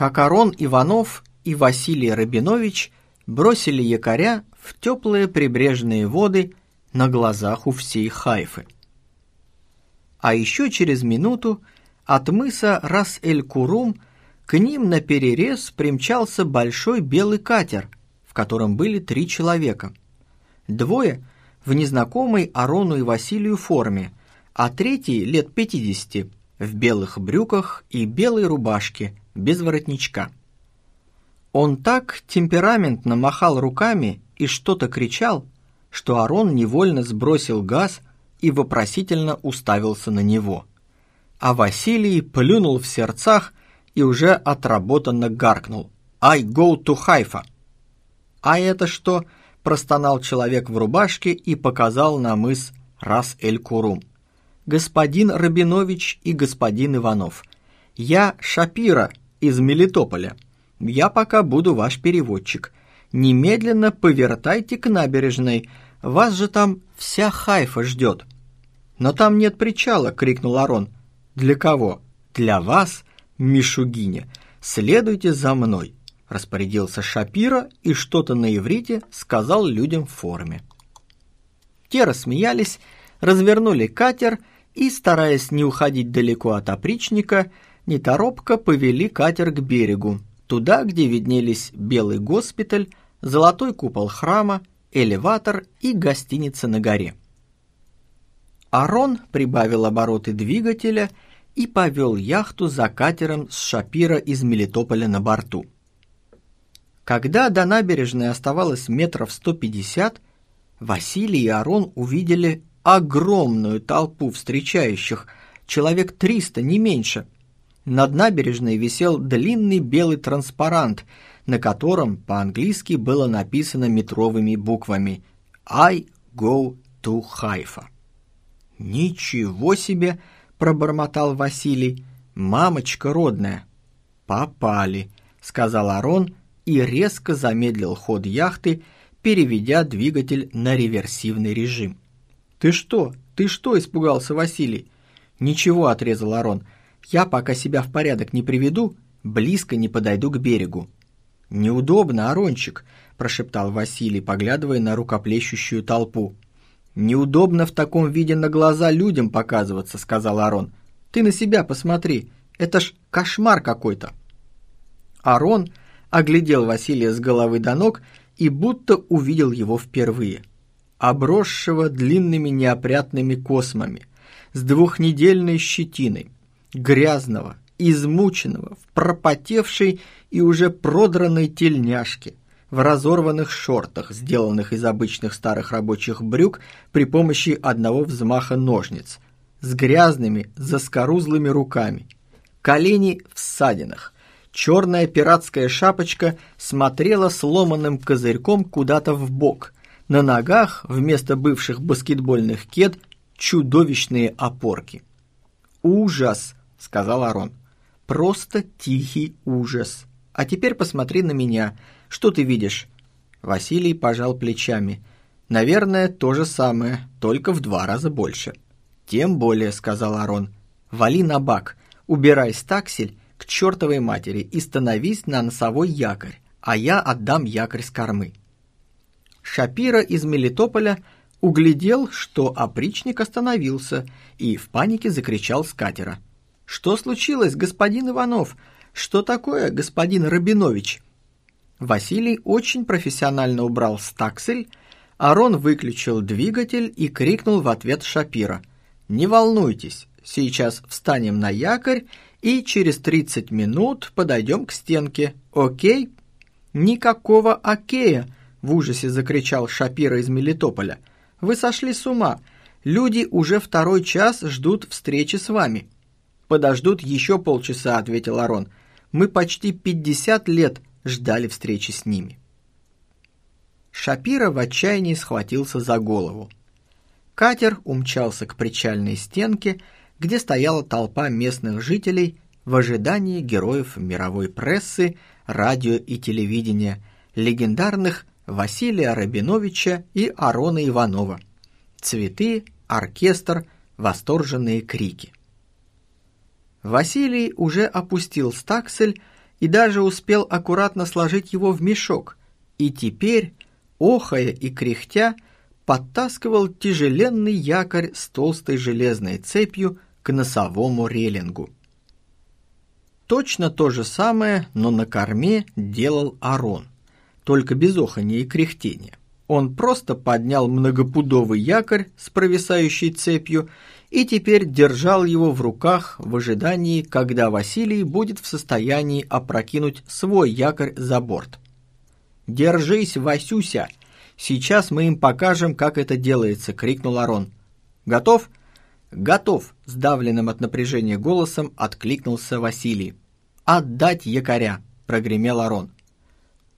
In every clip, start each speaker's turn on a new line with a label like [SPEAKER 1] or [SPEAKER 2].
[SPEAKER 1] как Арон Иванов и Василий Рабинович бросили якоря в теплые прибрежные воды на глазах у всей Хайфы. А еще через минуту от мыса Рас-эль-Курум к ним на перерез примчался большой белый катер, в котором были три человека. Двое в незнакомой Арону и Василию форме, а третий лет пятидесяти в белых брюках и белой рубашке, без воротничка. Он так темпераментно махал руками и что-то кричал, что Арон невольно сбросил газ и вопросительно уставился на него. А Василий плюнул в сердцах и уже отработанно гаркнул «I go to Haifa». «А это что?» – простонал человек в рубашке и показал на мыс Рас-эль-Курум. «Господин Рабинович и господин Иванов, я Шапира из Мелитополя». Я пока буду ваш переводчик. Немедленно повертайте к набережной. Вас же там вся Хайфа ждет». «Но там нет причала!» — крикнул Арон. «Для кого?» «Для вас, Мишугиня. Следуйте за мной!» Распорядился Шапира и что-то на иврите сказал людям в форме. Те рассмеялись, развернули катер и, стараясь не уходить далеко от опричника, неторопко повели катер к берегу, туда, где виднелись Белый госпиталь, золотой купол храма, элеватор и гостиница на горе. Арон прибавил обороты двигателя и повел яхту за катером с Шапира из Мелитополя на борту. Когда до набережной оставалось метров 150, Василий и Арон увидели огромную толпу встречающих, человек 300, не меньше – над набережной висел длинный белый транспарант, на котором по-английски было написано метровыми буквами «I go to Haifa». «Ничего себе!» – пробормотал Василий. «Мамочка родная!» «Попали!» – сказал Арон и резко замедлил ход яхты, переведя двигатель на реверсивный режим. «Ты что? Ты что?» – испугался Василий. «Ничего», – отрезал Арон – я, пока себя в порядок не приведу, близко не подойду к берегу. «Неудобно, Арончик», – прошептал Василий, поглядывая на рукоплещущую толпу. «Неудобно в таком виде на глаза людям показываться», – сказал Арон. «Ты на себя посмотри, это ж кошмар какой-то». Арон оглядел Василия с головы до ног и будто увидел его впервые. Обросшего длинными неопрятными космами, с двухнедельной щетиной – грязного, измученного, в пропотевшей и уже продранной тельняшке, в разорванных шортах, сделанных из обычных старых рабочих брюк при помощи одного взмаха ножниц, с грязными, заскорузлыми руками, колени в ссадинах, черная пиратская шапочка смотрела сломанным козырьком куда-то в бок, на ногах вместо бывших баскетбольных кед чудовищные опорки. Ужас! — сказал Арон. «Просто тихий ужас. А теперь посмотри на меня. Что ты видишь?» Василий пожал плечами. «Наверное, то же самое, только в два раза больше». «Тем более», — сказал Арон. «Вали на бак, убирай стаксель к чертовой матери и становись на носовой якорь, а я отдам якорь с кормы». Шапира из Мелитополя углядел, что опричник остановился и в панике закричал с катера — «Что случилось, господин Иванов? Что такое, господин Рабинович?» Василий очень профессионально убрал стаксель, Арон выключил двигатель и крикнул в ответ Шапира. «Не волнуйтесь, сейчас встанем на якорь и через 30 минут подойдем к стенке, окей?» «Никакого окея!» — в ужасе закричал Шапира из Мелитополя. «Вы сошли с ума! Люди уже второй час ждут встречи с вами!» «Подождут еще полчаса», — ответил Арон. «Мы почти пятьдесят лет ждали встречи с ними». Шапира в отчаянии схватился за голову. Катер умчался к причальной стенке, где стояла толпа местных жителей в ожидании героев мировой прессы, радио и телевидения, легендарных Василия Рабиновича и Арона Иванова. Цветы, оркестр, восторженные крики. Василий уже опустил стаксель и даже успел аккуратно сложить его в мешок, и теперь, охая и кряхтя, подтаскивал тяжеленный якорь с толстой железной цепью к носовому релингу. Точно то же самое, но на корме делал Арон, только без охания и кряхтения. Он просто поднял многопудовый якорь с провисающей цепью и теперь держал его в руках в ожидании, когда Василий будет в состоянии опрокинуть свой якорь за борт. «Держись, Васюся! Сейчас мы им покажем, как это делается!» — крикнул Арон. «Готов?» «Готов!» — сдавленным от напряжения голосом откликнулся Василий. «Отдать якоря!» — прогремел Арон.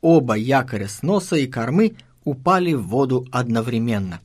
[SPEAKER 1] Оба якоря с носа и кормы упали в воду одновременно.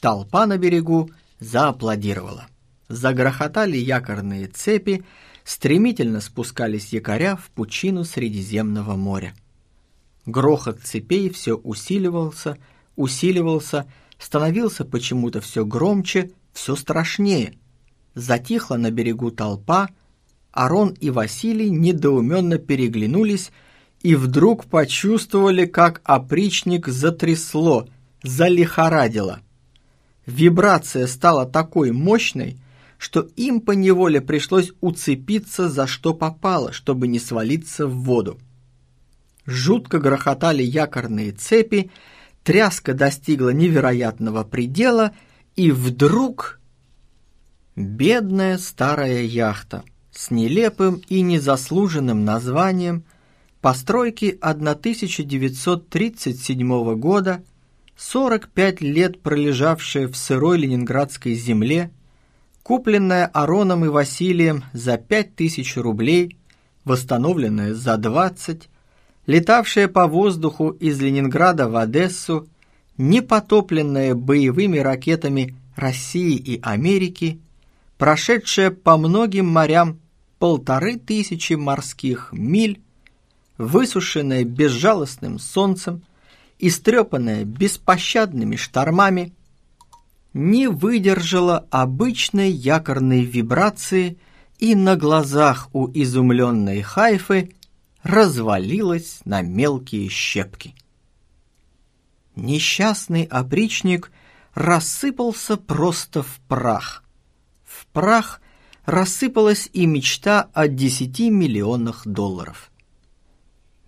[SPEAKER 1] Толпа на берегу зааплодировала. Загрохотали якорные цепи, стремительно спускались якоря в пучину Средиземного моря. Грохот цепей все усиливался, усиливался, становился почему-то все громче, все страшнее. Затихла на берегу толпа, Арон и Василий недоуменно переглянулись и вдруг почувствовали, как опричник затрясло, залихорадило – Вибрация стала такой мощной, что им поневоле пришлось уцепиться за что попало, чтобы не свалиться в воду. Жутко грохотали якорные цепи, тряска достигла невероятного предела, и вдруг... Бедная старая яхта с нелепым и незаслуженным названием постройки 1937 года 45 лет пролежавшая в сырой ленинградской земле, купленная Ароном и Василием за 5000 рублей, восстановленная за 20, летавшая по воздуху из Ленинграда в Одессу, непотопленная боевыми ракетами России и Америки, прошедшая по многим морям полторы тысячи морских миль, высушенная безжалостным солнцем, истрепанная беспощадными штормами, не выдержала обычной якорной вибрации и на глазах у изумленной Хайфы развалилась на мелкие щепки. Несчастный опричник рассыпался просто в прах. В прах рассыпалась и мечта о десяти миллионах долларов.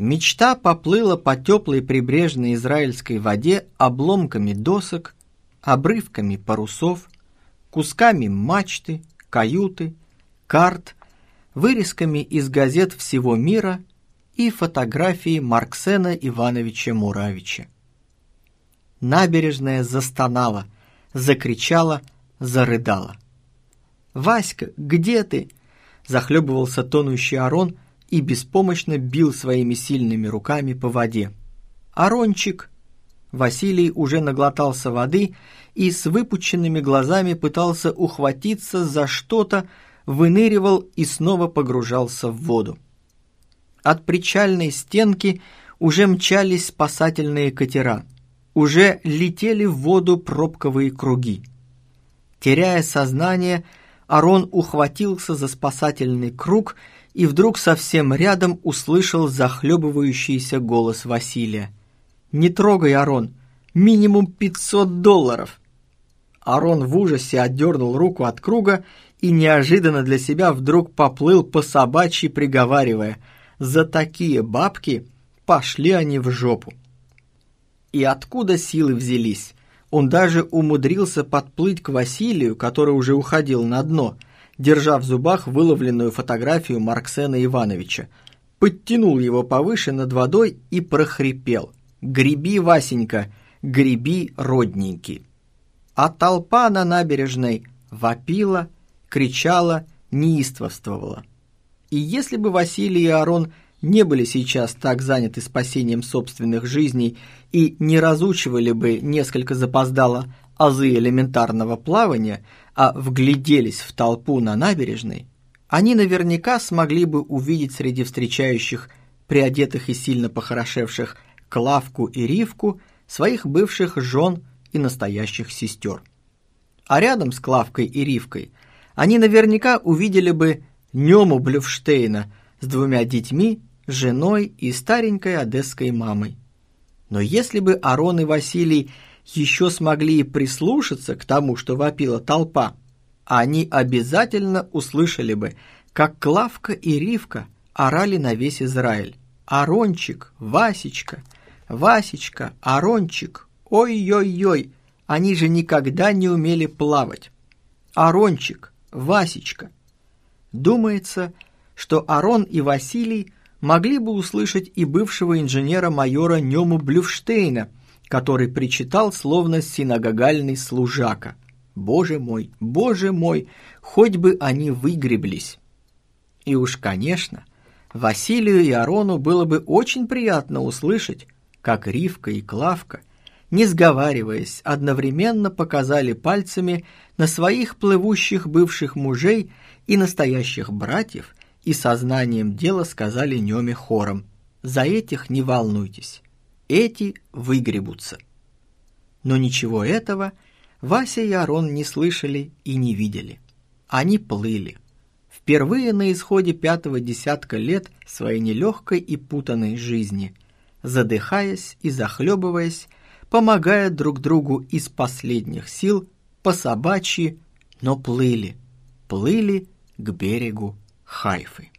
[SPEAKER 1] Мечта поплыла по теплой прибрежной израильской воде обломками досок, обрывками парусов, кусками мачты, каюты, карт, вырезками из газет всего мира и фотографии Марксена Ивановича Муравича. Набережная застонала, закричала, зарыдала. «Васька, где ты?» – захлебывался тонущий Арон – и беспомощно бил своими сильными руками по воде. «Арончик!» Василий уже наглотался воды и с выпученными глазами пытался ухватиться за что-то, выныривал и снова погружался в воду. От причальной стенки уже мчались спасательные катера, уже летели в воду пробковые круги. Теряя сознание, Арон ухватился за спасательный круг и вдруг совсем рядом услышал захлебывающийся голос Василия. «Не трогай, Арон! Минимум пятьсот долларов!» Арон в ужасе отдернул руку от круга и неожиданно для себя вдруг поплыл по собачьи, приговаривая «За такие бабки пошли они в жопу!» И откуда силы взялись? Он даже умудрился подплыть к Василию, который уже уходил на дно – держа в зубах выловленную фотографию Марксена Ивановича, подтянул его повыше над водой и прохрипел «Греби, Васенька, греби, родненький!» А толпа на набережной вопила, кричала, неистовствовала. И если бы Василий и Арон не были сейчас так заняты спасением собственных жизней и не разучивали бы несколько запоздало азы элементарного плавания, а вгляделись в толпу на набережной, они наверняка смогли бы увидеть среди встречающих, приодетых и сильно похорошевших Клавку и Ривку, своих бывших жен и настоящих сестер. А рядом с Клавкой и Ривкой они наверняка увидели бы Нему Блюфштейна с двумя детьми женой и старенькой одесской мамой. Но если бы Арон и Василий еще смогли и прислушаться к тому, что вопила толпа, они обязательно услышали бы, как Клавка и Ривка орали на весь Израиль. «Арончик! Васечка! Васечка! Арончик! Ой-ой-ой! Они же никогда не умели плавать! Арончик! Васечка!» Думается, что Арон и Василий могли бы услышать и бывшего инженера-майора Нему Блюфштейна, который причитал словно синагогальный служака. «Боже мой, боже мой, хоть бы они выгреблись!» И уж, конечно, Василию и Арону было бы очень приятно услышать, как Ривка и Клавка, не сговариваясь, одновременно показали пальцами на своих плывущих бывших мужей и настоящих братьев и сознанием дела сказали Неме хором «За этих не волнуйтесь, эти выгребутся». Но ничего этого Вася и Арон не слышали и не видели. Они плыли. Впервые на исходе пятого десятка лет своей нелегкой и путанной жизни, задыхаясь и захлебываясь, помогая друг другу из последних сил, по собачьи, но плыли, плыли к берегу Хайфы.